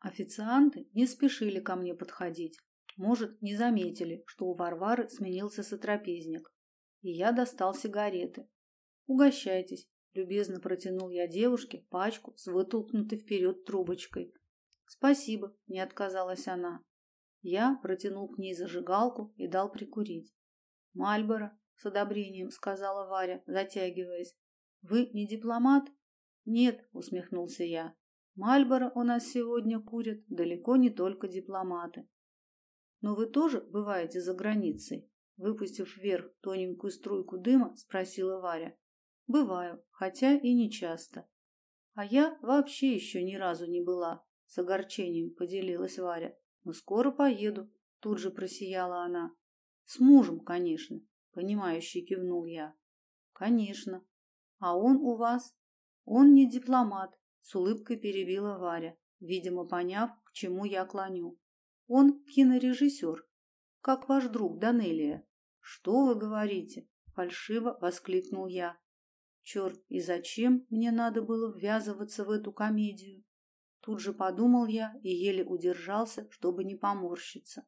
Официанты не спешили ко мне подходить. Может, не заметили, что у Варвары сменился сотрапезник. И я достал сигареты. Угощайтесь, любезно протянул я девушке пачку с вытолкнутой вперед трубочкой. Спасибо, не отказалась она. Я протянул к ней зажигалку и дал прикурить. Мальборо, с одобрением сказала Варя, затягиваясь. Вы не дипломат? Нет, усмехнулся я. Мальборо у нас сегодня курят далеко не только дипломаты. Но вы тоже бываете за границей? Выпустив вверх тоненькую струйку дыма, спросила Варя. Бываю, хотя и не часто. А я вообще еще ни разу не была, с огорчением поделилась Варя. Но скоро поеду, тут же просияла она. С мужем, конечно, понимающе кивнул я. Конечно. А он у вас? Он не дипломат, с улыбкой перебила Варя, видимо, поняв, к чему я клоню. Он кинорежиссер, как ваш друг Данелия. Что вы говорите? фальшиво воскликнул я. Черт, и зачем мне надо было ввязываться в эту комедию? Тут же подумал я и еле удержался, чтобы не поморщиться.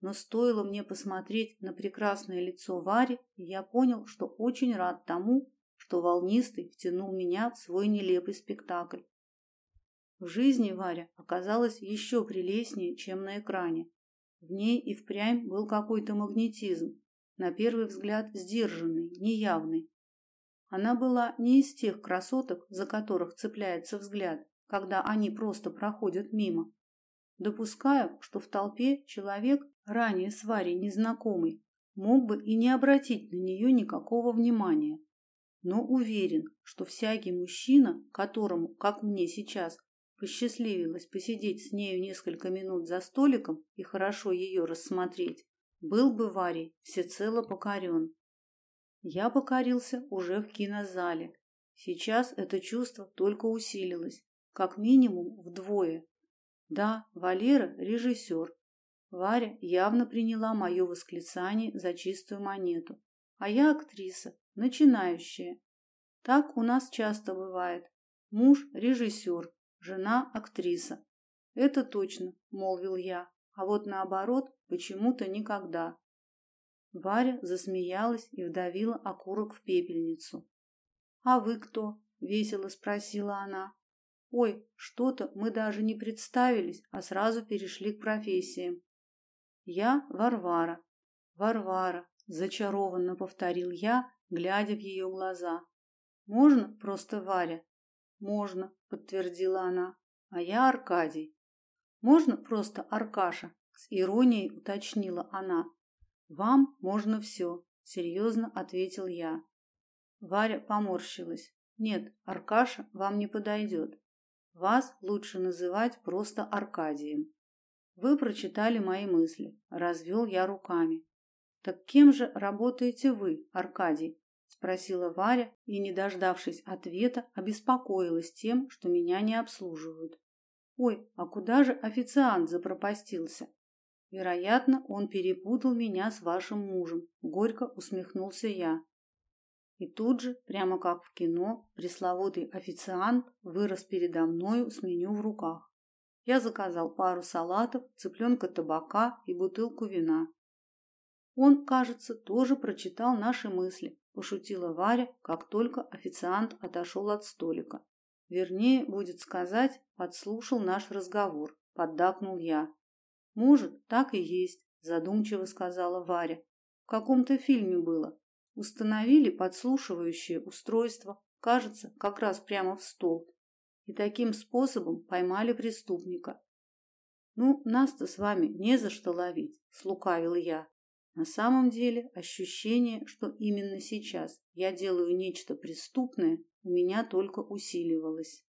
Но стоило мне посмотреть на прекрасное лицо Вари, и я понял, что очень рад тому, что волнистый втянул меня в свой нелепый спектакль. В жизни Варя оказалась еще прелестнее, чем на экране. В ней и впрямь был какой-то магнетизм, на первый взгляд сдержанный, неявный. Она была не из тех красоток, за которых цепляется взгляд, когда они просто проходят мимо. Допускаю, что в толпе человек, ранее с Варей незнакомый, мог бы и не обратить на нее никакого внимания. Но уверен, что всякий мужчина, которому, как мне сейчас, посчастливилось посидеть с нею несколько минут за столиком и хорошо ее рассмотреть, был бы Варей всецело покорен. Я покорился уже в кинозале. Сейчас это чувство только усилилось, как минимум вдвое. Да, Валера – режиссер. Варя явно приняла мое восклицание за чистую монету. А я актриса, начинающая. Так у нас часто бывает. Муж – режиссер, жена актриса. Это точно, молвил я. А вот наоборот, почему-то никогда. Варя засмеялась и вдавила окурок в пепельницу. А вы кто? весело спросила она. Ой, что-то мы даже не представились, а сразу перешли к профессиям. Я Варвара. Варвара, зачарованно повторил я, глядя в ее глаза. Можно просто Варя? Можно, подтвердила она. А я Аркадий. Можно просто Аркаша? С иронией уточнила она. Вам можно все, серьезно ответил я. Варя поморщилась. Нет, Аркаша вам не подойдет. Вас лучше называть просто Аркадием. Вы прочитали мои мысли. Развел я руками. Так кем же работаете вы, Аркадий? спросила Варя и, не дождавшись ответа, обеспокоилась тем, что меня не обслуживают. Ой, а куда же официант запропастился? Вероятно, он перепутал меня с вашим мужем, горько усмехнулся я. И тут же, прямо как в кино, пресловутый официант вырос передо мною с меню в руках. Я заказал пару салатов, цыпленка табака и бутылку вина. Он, кажется, тоже прочитал наши мысли, пошутила Варя, как только официант отошел от столика. Вернее, будет сказать, подслушал наш разговор, поддакнул я. Может, так и есть, задумчиво сказала Варя. В каком-то фильме было. Установили подслушивающее устройство, кажется, как раз прямо в стол. И таким способом поймали преступника. Ну, нас-то с вами не за что ловить, слукавил я. На самом деле, ощущение, что именно сейчас я делаю нечто преступное, у меня только усиливалось.